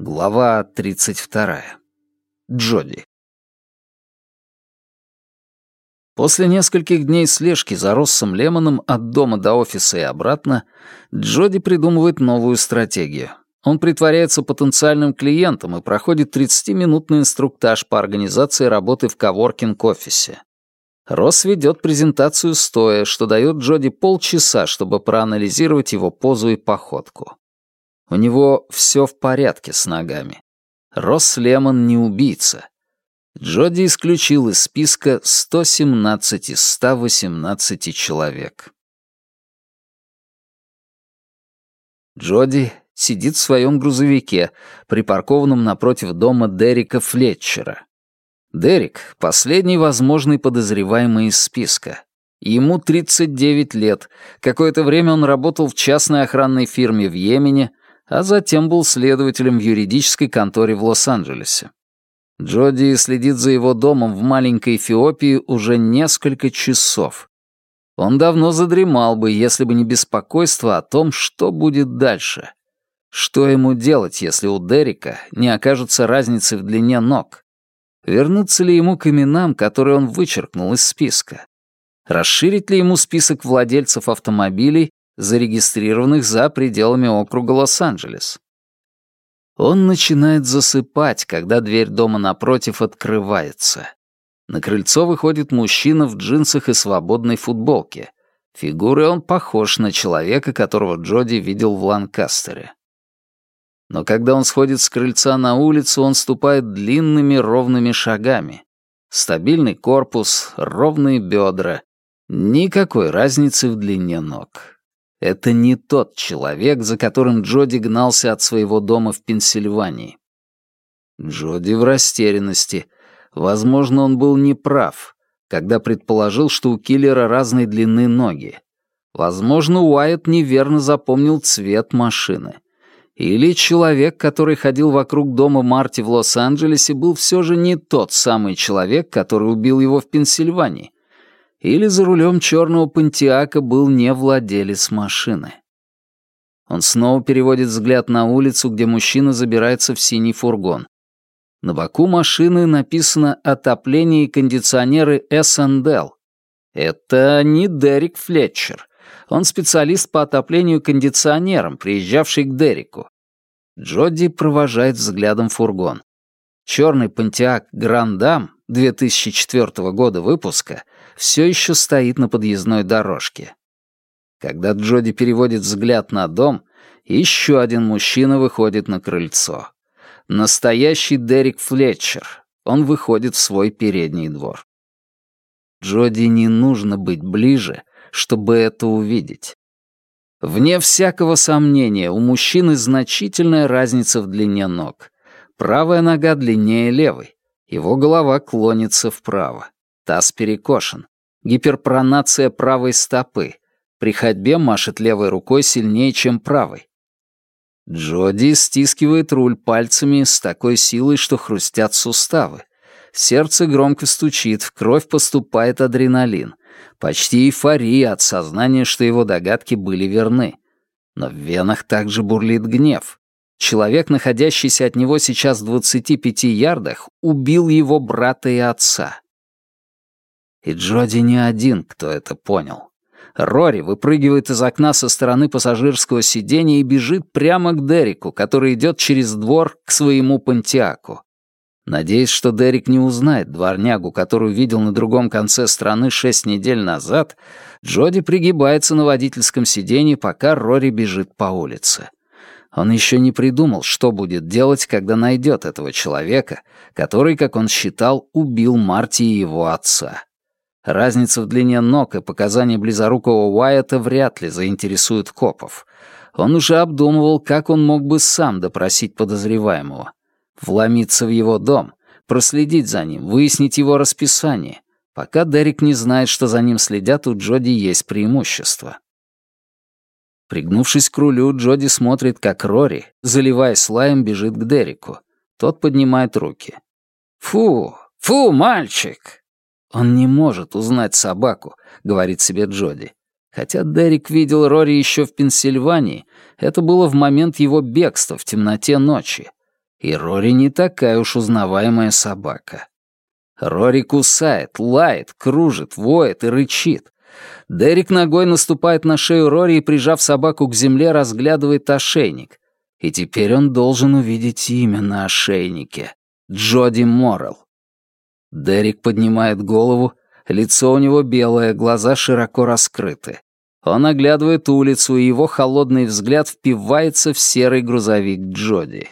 Глава 32. Джоди. После нескольких дней слежки за Россом Лемоном от дома до офиса и обратно, Джоди придумывает новую стратегию. Он притворяется потенциальным клиентом и проходит 30-минутный инструктаж по организации работы в коворкинг-офисе. Росс ведет презентацию стоя, что дает Джоди полчаса, чтобы проанализировать его позу и походку. У него все в порядке с ногами. Росс Лемон не убийца. Джоди исключил из списка 117 из 118 человек. Джоди сидит в своем грузовике, припаркованном напротив дома Дерека Флетчера. Дерек — последний возможный подозреваемый из списка. Ему 39 лет. Какое-то время он работал в частной охранной фирме в Йемене, а затем был следователем в юридической конторе в Лос-Анджелесе. Джоди следит за его домом в маленькой Эфиопии уже несколько часов. Он давно задремал бы, если бы не беспокойство о том, что будет дальше. Что ему делать, если у Дерека не окажется разницы в длине ног? Вернуться ли ему к именам, которые он вычеркнул из списка? Расширить ли ему список владельцев автомобилей, зарегистрированных за пределами округа Лос-Анджелес? Он начинает засыпать, когда дверь дома напротив открывается. На крыльцо выходит мужчина в джинсах и свободной футболке. Фигурой он похож на человека, которого Джоди видел в Ланкастере. Но когда он сходит с крыльца на улицу, он ступает длинными ровными шагами. Стабильный корпус, ровные бедра. Никакой разницы в длине ног. Это не тот человек, за которым Джоди гнался от своего дома в Пенсильвании. Джоди в растерянности. Возможно, он был неправ, когда предположил, что у киллера разной длины ноги. Возможно, Уайт неверно запомнил цвет машины. Или человек, который ходил вокруг дома Марти в Лос-Анджелесе, был все же не тот самый человек, который убил его в Пенсильвании или за рулем черного пантиака был не владелец машины. Он снова переводит взгляд на улицу, где мужчина забирается в синий фургон. На боку машины написано «Отопление и кондиционеры S&L». Это не Дерек Флетчер. Он специалист по отоплению кондиционером, приезжавший к Дереку. Джоди провожает взглядом фургон. Черный Pontiac Грандам 2004 года выпуска все еще стоит на подъездной дорожке. Когда Джоди переводит взгляд на дом, еще один мужчина выходит на крыльцо. Настоящий Дерек Флетчер. Он выходит в свой передний двор. Джоди не нужно быть ближе, чтобы это увидеть. Вне всякого сомнения, у мужчины значительная разница в длине ног. Правая нога длиннее левой. Его голова клонится вправо. Таз перекошен. Гиперпронация правой стопы. При ходьбе машет левой рукой сильнее, чем правой. Джоди стискивает руль пальцами с такой силой, что хрустят суставы. Сердце громко стучит, в кровь поступает адреналин. Почти эйфория от сознания, что его догадки были верны. Но в венах также бурлит гнев. Человек, находящийся от него сейчас в 25 ярдах, убил его брата и отца. И Джоди не один, кто это понял. Рори выпрыгивает из окна со стороны пассажирского сиденья и бежит прямо к Дереку, который идет через двор к своему Пантиаку. Надеясь, что Дерек не узнает дворнягу, которую видел на другом конце страны шесть недель назад, Джоди пригибается на водительском сиденье, пока Рори бежит по улице. Он еще не придумал, что будет делать, когда найдет этого человека, который, как он считал, убил Марти и его отца. Разница в длине ног и показания близорукого Уайта вряд ли заинтересуют копов. Он уже обдумывал, как он мог бы сам допросить подозреваемого. Вломиться в его дом, проследить за ним, выяснить его расписание. Пока Дерек не знает, что за ним следят, у Джоди есть преимущество. Пригнувшись к рулю, Джоди смотрит, как Рори, заливаясь лаем, бежит к Дереку. Тот поднимает руки. «Фу! Фу, мальчик!» «Он не может узнать собаку», — говорит себе Джоди. Хотя Дерек видел Рори еще в Пенсильвании, это было в момент его бегства в темноте ночи. И Рори не такая уж узнаваемая собака. Рори кусает, лает, кружит, воет и рычит. Дерек ногой наступает на шею Рори и, прижав собаку к земле, разглядывает ошейник. И теперь он должен увидеть имя на ошейнике. Джоди Моррелл. Дерек поднимает голову, лицо у него белое, глаза широко раскрыты. Он оглядывает улицу, и его холодный взгляд впивается в серый грузовик Джоди.